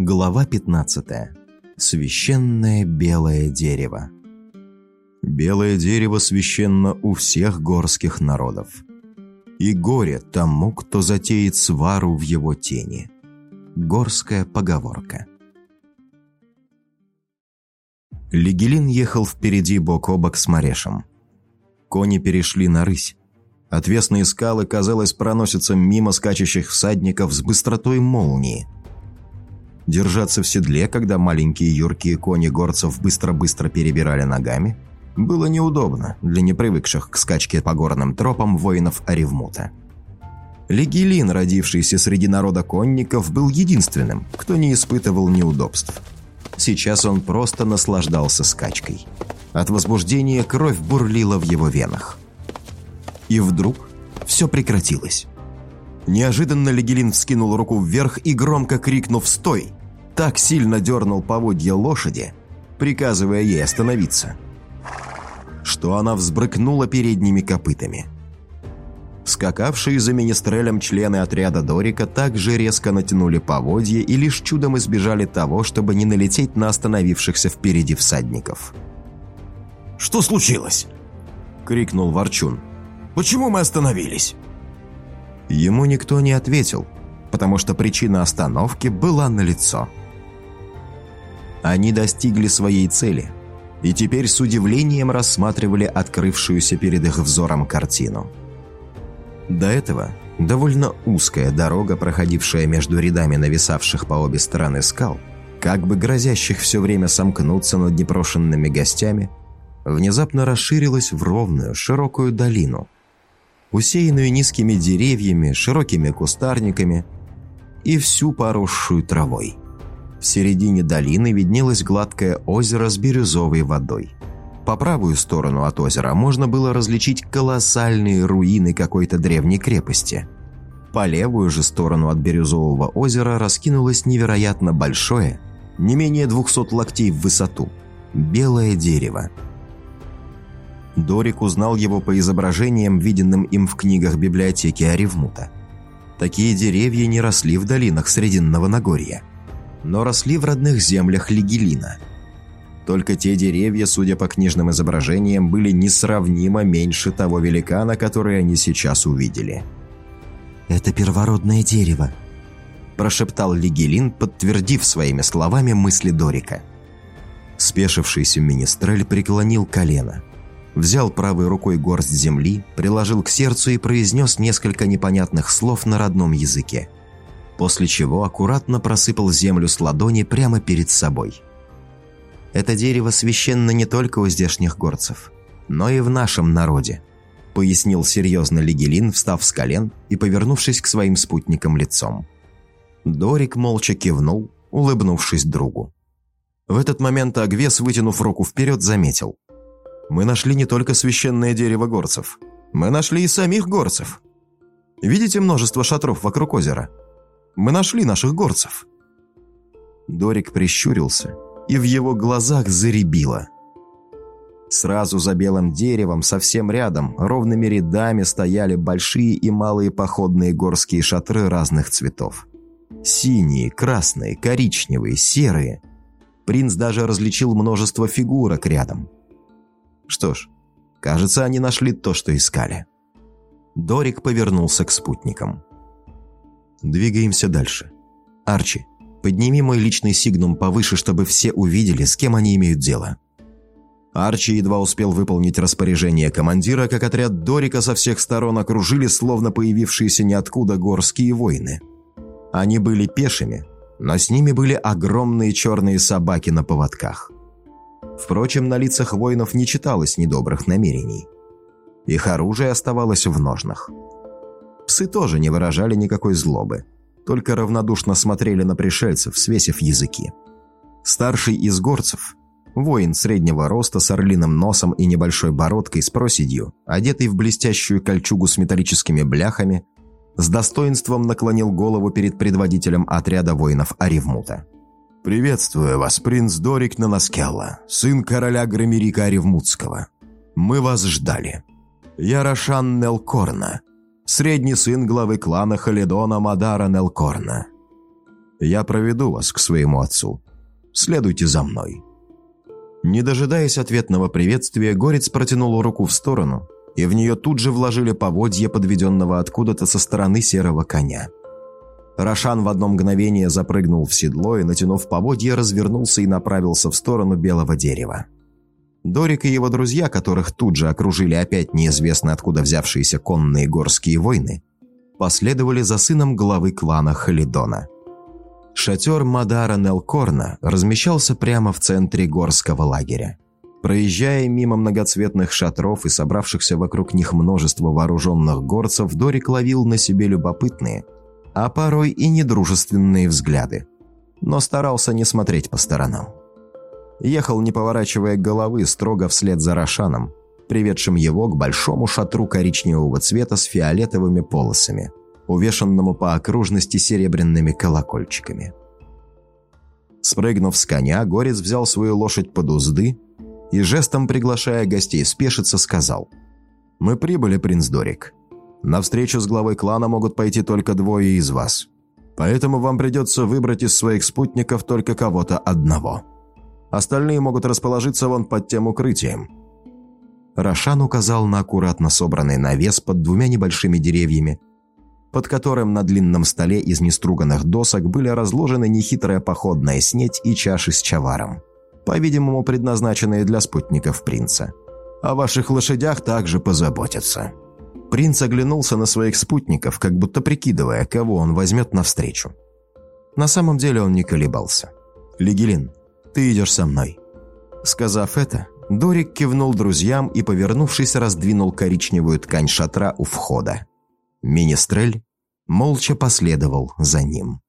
Глава 15. Священное белое дерево. Белое дерево священно у всех горских народов. И горе тому, кто затеет свару в его тени. Горская поговорка. Легелин ехал впереди бок о бок с Марешем. Кони перешли на рысь. Отвесные скалы, казалось, проносятся мимо скачущих всадников с быстротой молнии – Держаться в седле, когда маленькие юркие кони горцев быстро-быстро перебирали ногами, было неудобно для непривыкших к скачке по горным тропам воинов Оревмута. Легилин, родившийся среди народа конников, был единственным, кто не испытывал неудобств. Сейчас он просто наслаждался скачкой. От возбуждения кровь бурлила в его венах. И вдруг все прекратилось. Неожиданно Легелин вскинул руку вверх и, громко крикнув «Стой!», так сильно дернул поводья лошади, приказывая ей остановиться, что она взбрыкнула передними копытами. Скакавшие за министрелем члены отряда Дорика также резко натянули поводья и лишь чудом избежали того, чтобы не налететь на остановившихся впереди всадников. «Что случилось?» — крикнул Ворчун. «Почему мы остановились?» Ему никто не ответил, потому что причина остановки была налицо. Они достигли своей цели и теперь с удивлением рассматривали открывшуюся перед их взором картину. До этого довольно узкая дорога, проходившая между рядами нависавших по обе стороны скал, как бы грозящих все время сомкнуться над непрошенными гостями, внезапно расширилась в ровную, широкую долину, усеянную низкими деревьями, широкими кустарниками и всю поросшую травой. В середине долины виднелось гладкое озеро с бирюзовой водой. По правую сторону от озера можно было различить колоссальные руины какой-то древней крепости. По левую же сторону от бирюзового озера раскинулось невероятно большое, не менее 200 локтей в высоту, белое дерево. Дорик узнал его по изображениям, виденным им в книгах библиотеки Оревмута. Такие деревья не росли в долинах Срединного Нагорья – но росли в родных землях Лигелина. Только те деревья, судя по книжным изображениям, были несравнимо меньше того великана, который они сейчас увидели. «Это первородное дерево», – прошептал Лигелин, подтвердив своими словами мысли Дорика. Спешившийся министрель преклонил колено, взял правой рукой горсть земли, приложил к сердцу и произнес несколько непонятных слов на родном языке после чего аккуратно просыпал землю с ладони прямо перед собой. «Это дерево священно не только у здешних горцев, но и в нашем народе», пояснил серьезно Легелин, встав с колен и повернувшись к своим спутникам лицом. Дорик молча кивнул, улыбнувшись другу. В этот момент Агвес, вытянув руку вперед, заметил. «Мы нашли не только священное дерево горцев. Мы нашли и самих горцев. Видите множество шатров вокруг озера? Мы нашли наших горцев». Дорик прищурился, и в его глазах заребило. Сразу за белым деревом, совсем рядом, ровными рядами стояли большие и малые походные горские шатры разных цветов. Синие, красные, коричневые, серые. Принц даже различил множество фигурок рядом. Что ж, кажется, они нашли то, что искали. Дорик повернулся к спутникам. Двигаемся дальше. Арчи, подними мой личный сигнум повыше, чтобы все увидели, с кем они имеют дело. Арчи едва успел выполнить распоряжение командира, как отряд Дорика со всех сторон окружили словно появившиеся ниоткуда горские воины. Они были пешими, но с ними были огромные черные собаки на поводках. Впрочем, на лицах воинов не читалось недобрых намерений. Их оружие оставалось в ножнах. Псы тоже не выражали никакой злобы, только равнодушно смотрели на пришельцев, свесив языки. Старший из горцев, воин среднего роста с орлиным носом и небольшой бородкой с проседью, одетый в блестящую кольчугу с металлическими бляхами, с достоинством наклонил голову перед предводителем отряда воинов Аривмута. «Приветствую вас, принц Дорик Нанаскелла, сын короля Громерика Аривмутского. Мы вас ждали. Я Рошан Нелкорна, средний сын главы клана Халидона Мадара Нелкорна. Я проведу вас к своему отцу. Следуйте за мной». Не дожидаясь ответного приветствия, Горец протянул руку в сторону, и в нее тут же вложили поводья, подведенного откуда-то со стороны серого коня. Рошан в одно мгновение запрыгнул в седло и, натянув поводья, развернулся и направился в сторону белого дерева. Дорик и его друзья, которых тут же окружили опять неизвестно откуда взявшиеся конные горские войны, последовали за сыном главы клана Халидона. Шатер Мадара Нелкорна размещался прямо в центре горского лагеря. Проезжая мимо многоцветных шатров и собравшихся вокруг них множество вооруженных горцев, Дорик ловил на себе любопытные, а порой и недружественные взгляды, но старался не смотреть по сторонам. Ехал, не поворачивая головы, строго вслед за Рошаном, приведшим его к большому шатру коричневого цвета с фиолетовыми полосами, увешанному по окружности серебряными колокольчиками. Спрыгнув с коня, Горец взял свою лошадь под узды и, жестом приглашая гостей спешиться, сказал «Мы прибыли, принц Дорик. На встречу с главой клана могут пойти только двое из вас, поэтому вам придется выбрать из своих спутников только кого-то одного». Остальные могут расположиться вон под тем укрытием». Рошан указал на аккуратно собранный навес под двумя небольшими деревьями, под которым на длинном столе из неструганных досок были разложены нехитрая походная снеть и чаши с чаваром, по-видимому, предназначенные для спутников принца. О ваших лошадях также позаботятся. Принц оглянулся на своих спутников, как будто прикидывая, кого он возьмет навстречу. На самом деле он не колебался. «Лигелин, ты идешь со мной». Сказав это, Дорик кивнул друзьям и, повернувшись, раздвинул коричневую ткань шатра у входа. Министрель молча последовал за ним.